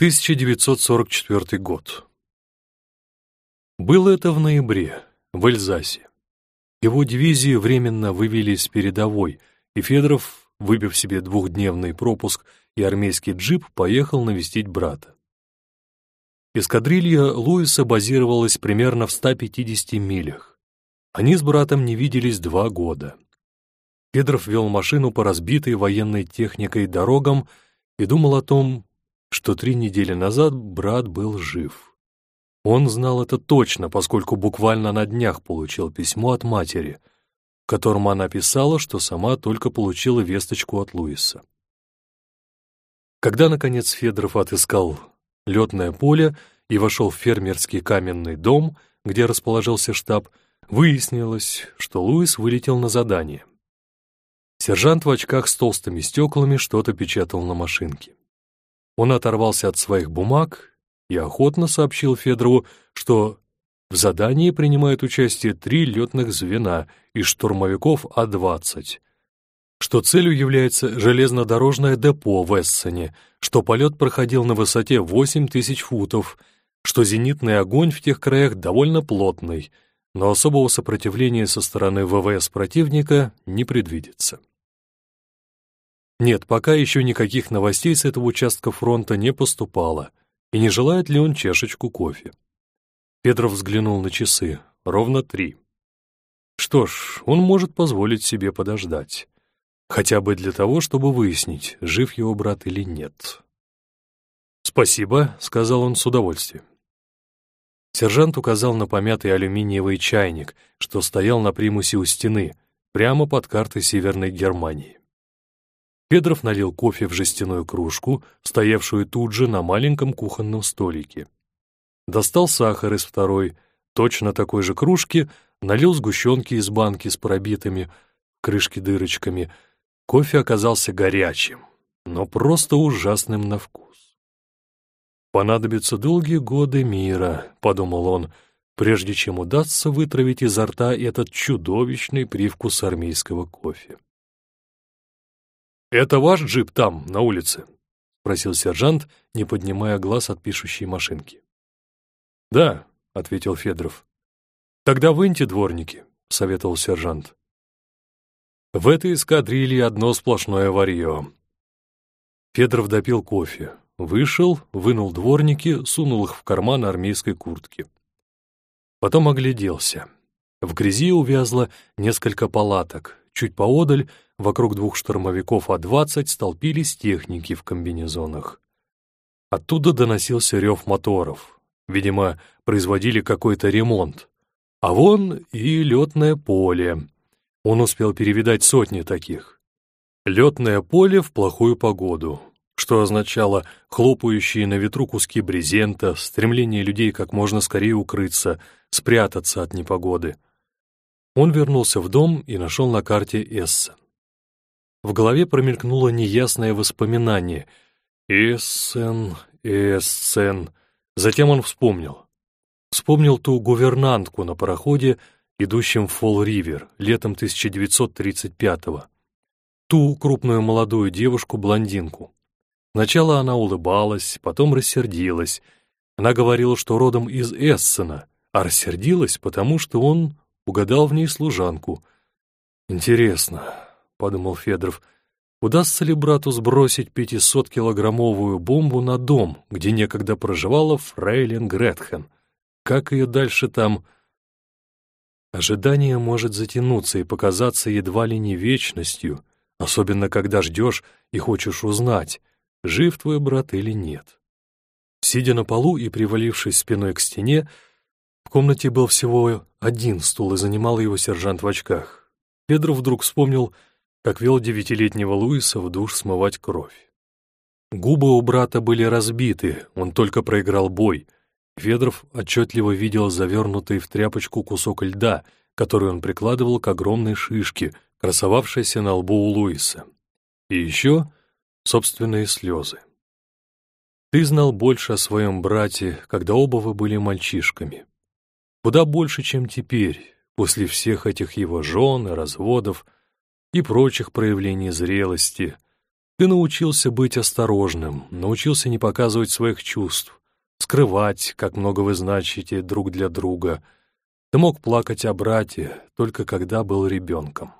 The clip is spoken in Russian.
1944 год. Было это в ноябре, в Эльзасе. Его дивизии временно вывели с передовой, и Федоров, выбив себе двухдневный пропуск и армейский джип, поехал навестить брата. Эскадрилья Луиса базировалась примерно в 150 милях. Они с братом не виделись два года. Федоров вел машину по разбитой военной техникой дорогам и думал о том, что три недели назад брат был жив. Он знал это точно, поскольку буквально на днях получил письмо от матери, в котором она писала, что сама только получила весточку от Луиса. Когда, наконец, Федоров отыскал летное поле и вошел в фермерский каменный дом, где расположился штаб, выяснилось, что Луис вылетел на задание. Сержант в очках с толстыми стеклами что-то печатал на машинке. Он оторвался от своих бумаг и охотно сообщил Федорову, что в задании принимают участие три летных звена из штурмовиков А-20, что целью является железнодорожное депо в Эссене, что полет проходил на высоте 8 тысяч футов, что зенитный огонь в тех краях довольно плотный, но особого сопротивления со стороны ВВС противника не предвидится. Нет, пока еще никаких новостей с этого участка фронта не поступало, и не желает ли он чашечку кофе. Петров взглянул на часы. Ровно три. Что ж, он может позволить себе подождать. Хотя бы для того, чтобы выяснить, жив его брат или нет. «Спасибо», — сказал он с удовольствием. Сержант указал на помятый алюминиевый чайник, что стоял на примусе у стены, прямо под картой Северной Германии. Петров налил кофе в жестяную кружку, стоявшую тут же на маленьком кухонном столике. Достал сахар из второй, точно такой же кружки, налил сгущенки из банки с пробитыми крышки дырочками. Кофе оказался горячим, но просто ужасным на вкус. «Понадобятся долгие годы мира», — подумал он, прежде чем удастся вытравить изо рта этот чудовищный привкус армейского кофе. «Это ваш джип там, на улице?» — спросил сержант, не поднимая глаз от пишущей машинки. «Да», — ответил Федоров. «Тогда выньте дворники», — советовал сержант. В этой эскадрилье одно сплошное варье. Федоров допил кофе, вышел, вынул дворники, сунул их в карман армейской куртки. Потом огляделся. В грязи увязло несколько палаток. Чуть поодаль Вокруг двух штурмовиков А-20 столпились техники в комбинезонах. Оттуда доносился рев моторов. Видимо, производили какой-то ремонт. А вон и летное поле. Он успел перевидать сотни таких. Летное поле в плохую погоду, что означало хлопающие на ветру куски брезента, стремление людей как можно скорее укрыться, спрятаться от непогоды. Он вернулся в дом и нашел на карте Эссен. В голове промелькнуло неясное воспоминание. Эссен, Эссен. Затем он вспомнил. Вспомнил ту гувернантку на пароходе, идущем в Фолл-Ривер, летом 1935-го. Ту крупную молодую девушку-блондинку. Сначала она улыбалась, потом рассердилась. Она говорила, что родом из Эссена, а рассердилась, потому что он угадал в ней служанку. Интересно, подумал Федоров, удастся ли брату сбросить 500-килограммовую бомбу на дом, где некогда проживала фрейлин Гретхен? Как ее дальше там... Ожидание может затянуться и показаться едва ли не вечностью, особенно когда ждешь и хочешь узнать, жив твой брат или нет. Сидя на полу и привалившись спиной к стене, комнате был всего один стул и занимал его сержант в очках. Педров вдруг вспомнил, как вел девятилетнего Луиса в душ смывать кровь. Губы у брата были разбиты, он только проиграл бой. Федоров отчетливо видел завернутый в тряпочку кусок льда, который он прикладывал к огромной шишке, красовавшейся на лбу у Луиса. И еще собственные слезы. Ты знал больше о своем брате, когда оба вы были мальчишками. Куда больше, чем теперь, после всех этих его жен и разводов, и прочих проявлений зрелости, Ты научился быть осторожным, научился не показывать своих чувств, скрывать, как много вы значите друг для друга. Ты мог плакать о брате, только когда был ребенком.